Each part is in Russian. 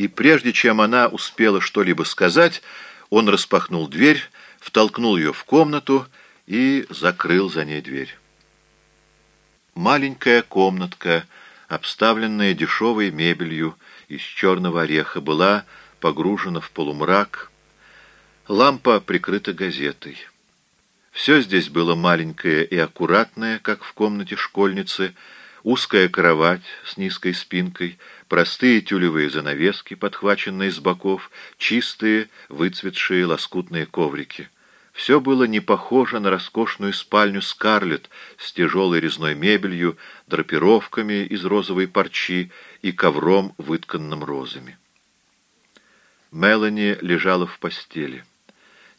и прежде чем она успела что-либо сказать, он распахнул дверь, втолкнул ее в комнату и закрыл за ней дверь. Маленькая комнатка, обставленная дешевой мебелью из черного ореха, была погружена в полумрак, лампа прикрыта газетой. Все здесь было маленькое и аккуратное, как в комнате школьницы, узкая кровать с низкой спинкой, простые тюлевые занавески, подхваченные с боков, чистые, выцветшие лоскутные коврики. Все было не похоже на роскошную спальню Скарлетт с тяжелой резной мебелью, драпировками из розовой парчи и ковром, вытканным розами. Мелани лежала в постели.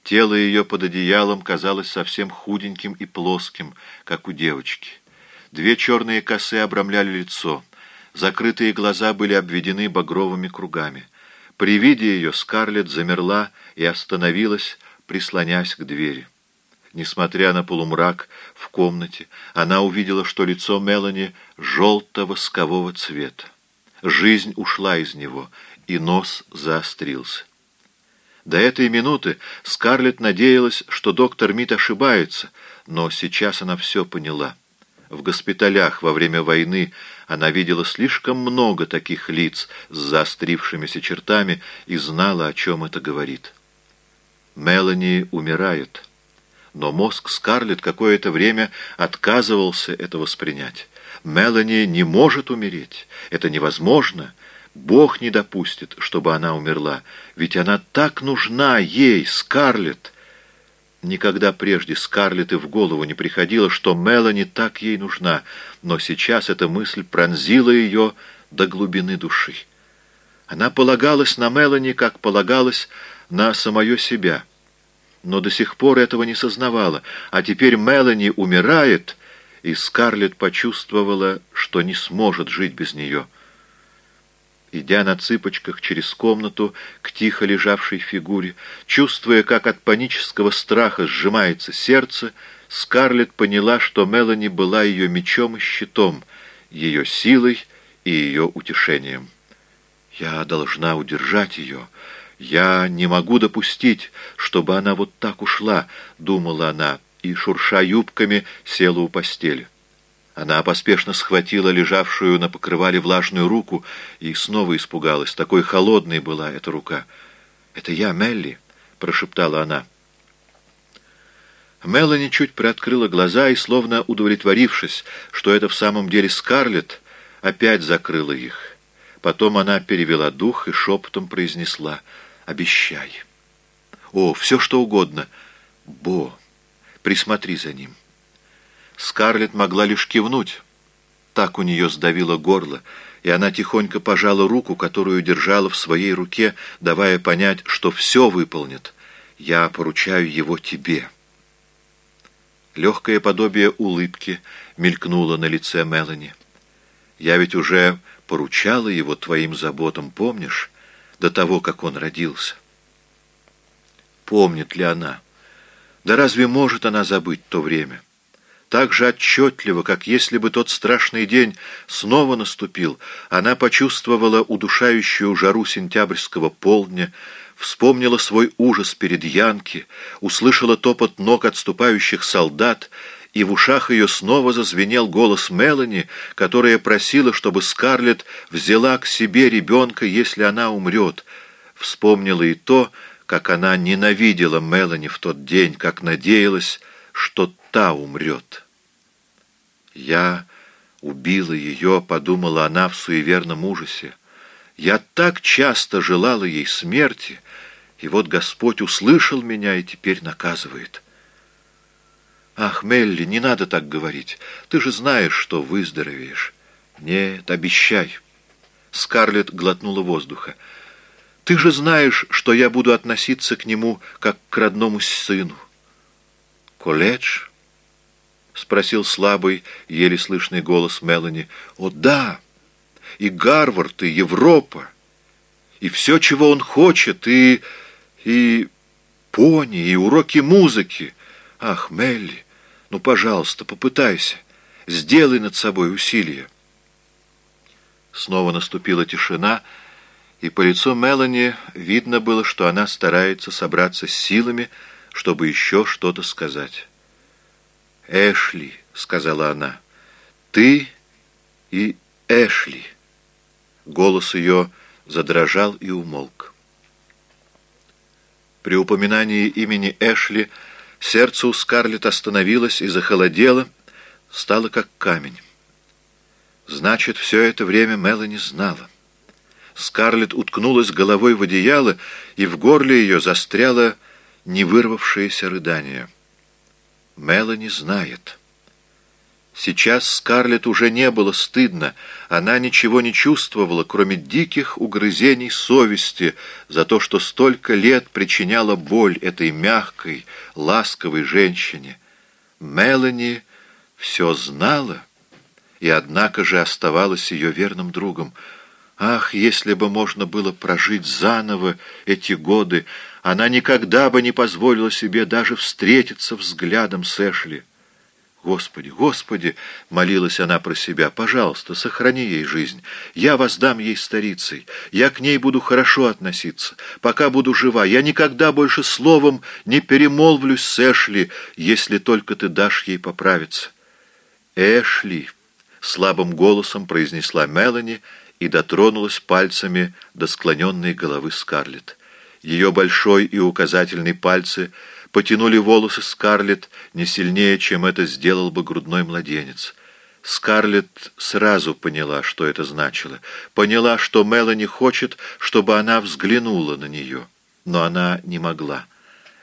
Тело ее под одеялом казалось совсем худеньким и плоским, как у девочки. Две черные косы обрамляли лицо. Закрытые глаза были обведены багровыми кругами. При виде ее Скарлетт замерла и остановилась, прислонясь к двери. Несмотря на полумрак в комнате, она увидела, что лицо Мелани желто-воскового цвета. Жизнь ушла из него, и нос заострился. До этой минуты Скарлетт надеялась, что доктор Мит ошибается, но сейчас она все поняла. В госпиталях во время войны она видела слишком много таких лиц с заострившимися чертами и знала, о чем это говорит. Мелани умирает. Но мозг Скарлетт какое-то время отказывался это воспринять. Мелани не может умереть. Это невозможно. Бог не допустит, чтобы она умерла, ведь она так нужна ей, Скарлетт. Никогда прежде Скарлетт и в голову не приходило, что Мелани так ей нужна, но сейчас эта мысль пронзила ее до глубины души. Она полагалась на Мелани, как полагалась на самое себя, но до сих пор этого не сознавала, а теперь Мелани умирает, и Скарлетт почувствовала, что не сможет жить без нее идя на цыпочках через комнату к тихо лежавшей фигуре, чувствуя, как от панического страха сжимается сердце, Скарлетт поняла, что Мелани была ее мечом и щитом, ее силой и ее утешением. «Я должна удержать ее. Я не могу допустить, чтобы она вот так ушла», — думала она, и, шурша юбками, села у постели. Она поспешно схватила лежавшую на покрывале влажную руку и снова испугалась. Такой холодной была эта рука. «Это я, Мелли», — прошептала она. Мелани чуть приоткрыла глаза и, словно удовлетворившись, что это в самом деле Скарлетт, опять закрыла их. Потом она перевела дух и шепотом произнесла «Обещай». «О, все что угодно. Бо, присмотри за ним». Скарлетт могла лишь кивнуть. Так у нее сдавило горло, и она тихонько пожала руку, которую держала в своей руке, давая понять, что все выполнит. «Я поручаю его тебе». Легкое подобие улыбки мелькнуло на лице Мелани. «Я ведь уже поручала его твоим заботам, помнишь, до того, как он родился?» Помнит ли она? Да разве может она забыть то время?» Так же отчетливо, как если бы тот страшный день снова наступил, она почувствовала удушающую жару сентябрьского полдня, вспомнила свой ужас перед Янки, услышала топот ног отступающих солдат, и в ушах ее снова зазвенел голос Мелани, которая просила, чтобы Скарлетт взяла к себе ребенка, если она умрет. Вспомнила и то, как она ненавидела Мелани в тот день, как надеялась, что та умрет. Я убила ее, подумала она в суеверном ужасе. Я так часто желала ей смерти, и вот Господь услышал меня и теперь наказывает. Ах, Мелли, не надо так говорить. Ты же знаешь, что выздоровеешь. Нет, обещай. Скарлетт глотнула воздуха. Ты же знаешь, что я буду относиться к нему как к родному сыну. Колледж? — спросил слабый, еле слышный голос Мелани. «О, да! И Гарвард, и Европа, и все, чего он хочет, и... и... пони, и уроки музыки. Ах, Мелли, ну, пожалуйста, попытайся, сделай над собой усилие». Снова наступила тишина, И по лицу Мелани видно было, что она старается собраться с силами, чтобы еще что-то сказать. «Эшли», — сказала она, — «ты и Эшли». Голос ее задрожал и умолк. При упоминании имени Эшли сердце у Скарлетт остановилось и захолодело, стало как камень. Значит, все это время Мелани знала. Скарлетт уткнулась головой в одеяло, и в горле ее застряло невырвавшееся рыдание. Мелани знает. Сейчас Скарлетт уже не было стыдно, она ничего не чувствовала, кроме диких угрызений совести за то, что столько лет причиняла боль этой мягкой, ласковой женщине. Мелани все знала и, однако же, оставалась ее верным другом. Ах, если бы можно было прожить заново эти годы, она никогда бы не позволила себе даже встретиться взглядом с Эшли. «Господи, Господи!» — молилась она про себя. «Пожалуйста, сохрани ей жизнь. Я воздам ей старицей. Я к ней буду хорошо относиться. Пока буду жива, я никогда больше словом не перемолвлюсь с Эшли, если только ты дашь ей поправиться». «Эшли!» — слабым голосом произнесла Мелани и дотронулась пальцами до склоненной головы Скарлетт. Ее большой и указательный пальцы — потянули волосы Скарлетт не сильнее, чем это сделал бы грудной младенец. Скарлетт сразу поняла, что это значило. Поняла, что Мелани хочет, чтобы она взглянула на нее. Но она не могла.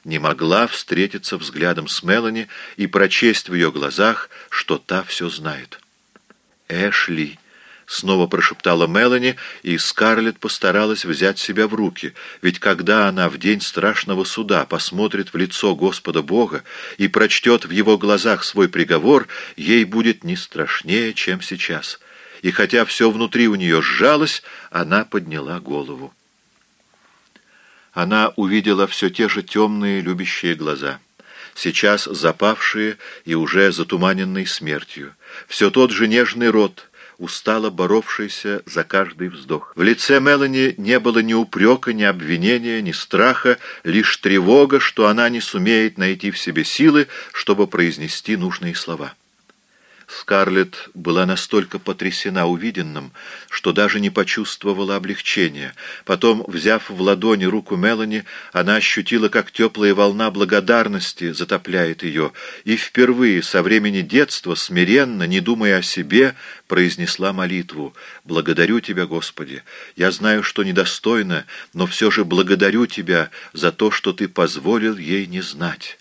Не могла встретиться взглядом с Мелани и прочесть в ее глазах, что та все знает. «Эшли!» Снова прошептала Мелани, и Скарлетт постаралась взять себя в руки, ведь когда она в день страшного суда посмотрит в лицо Господа Бога и прочтет в его глазах свой приговор, ей будет не страшнее, чем сейчас. И хотя все внутри у нее сжалось, она подняла голову. Она увидела все те же темные любящие глаза сейчас запавшие и уже затуманенные смертью, все тот же нежный рот, устало боровшийся за каждый вздох. В лице Мелани не было ни упрека, ни обвинения, ни страха, лишь тревога, что она не сумеет найти в себе силы, чтобы произнести нужные слова. Скарлетт была настолько потрясена увиденным, что даже не почувствовала облегчения. Потом, взяв в ладони руку Мелани, она ощутила, как теплая волна благодарности затопляет ее, и впервые со времени детства, смиренно, не думая о себе, произнесла молитву «Благодарю Тебя, Господи! Я знаю, что недостойно, но все же благодарю Тебя за то, что Ты позволил ей не знать».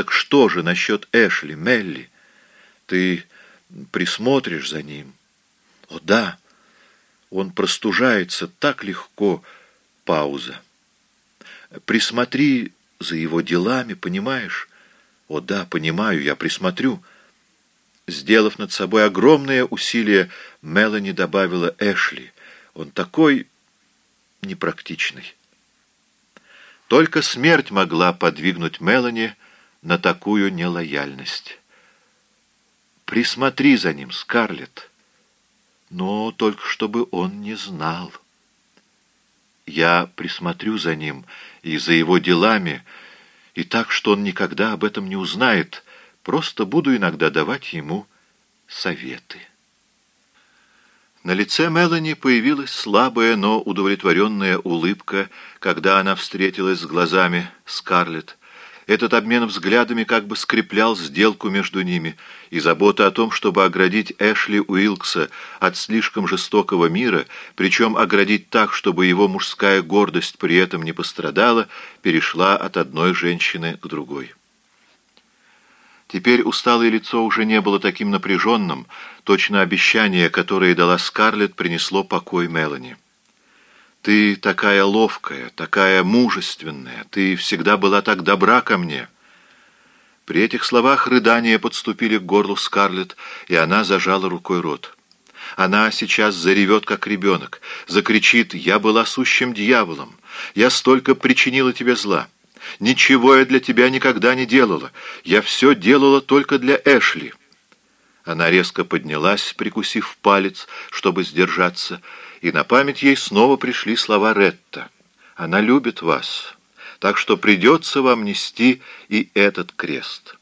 Так что же насчет Эшли, Мелли? Ты присмотришь за ним? О, да, он простужается так легко. Пауза. Присмотри за его делами, понимаешь? О, да, понимаю, я присмотрю. Сделав над собой огромное усилие, Мелани добавила Эшли. Он такой непрактичный. Только смерть могла подвигнуть Мелани на такую нелояльность. «Присмотри за ним, Скарлетт, но только чтобы он не знал. Я присмотрю за ним и за его делами, и так, что он никогда об этом не узнает, просто буду иногда давать ему советы». На лице Мелани появилась слабая, но удовлетворенная улыбка, когда она встретилась с глазами Скарлетт. Этот обмен взглядами как бы скреплял сделку между ними, и забота о том, чтобы оградить Эшли Уилкса от слишком жестокого мира, причем оградить так, чтобы его мужская гордость при этом не пострадала, перешла от одной женщины к другой. Теперь усталое лицо уже не было таким напряженным, точно обещание, которое дала Скарлетт, принесло покой Мелани. Ты такая ловкая, такая мужественная, ты всегда была так добра ко мне». При этих словах рыдания подступили к горлу Скарлетт, и она зажала рукой рот. Она сейчас заревет, как ребенок, закричит «Я была сущим дьяволом! Я столько причинила тебе зла! Ничего я для тебя никогда не делала! Я все делала только для Эшли!» Она резко поднялась, прикусив палец, чтобы сдержаться, И на память ей снова пришли слова Ретта. «Она любит вас, так что придется вам нести и этот крест».